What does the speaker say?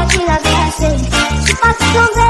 la vie, like pas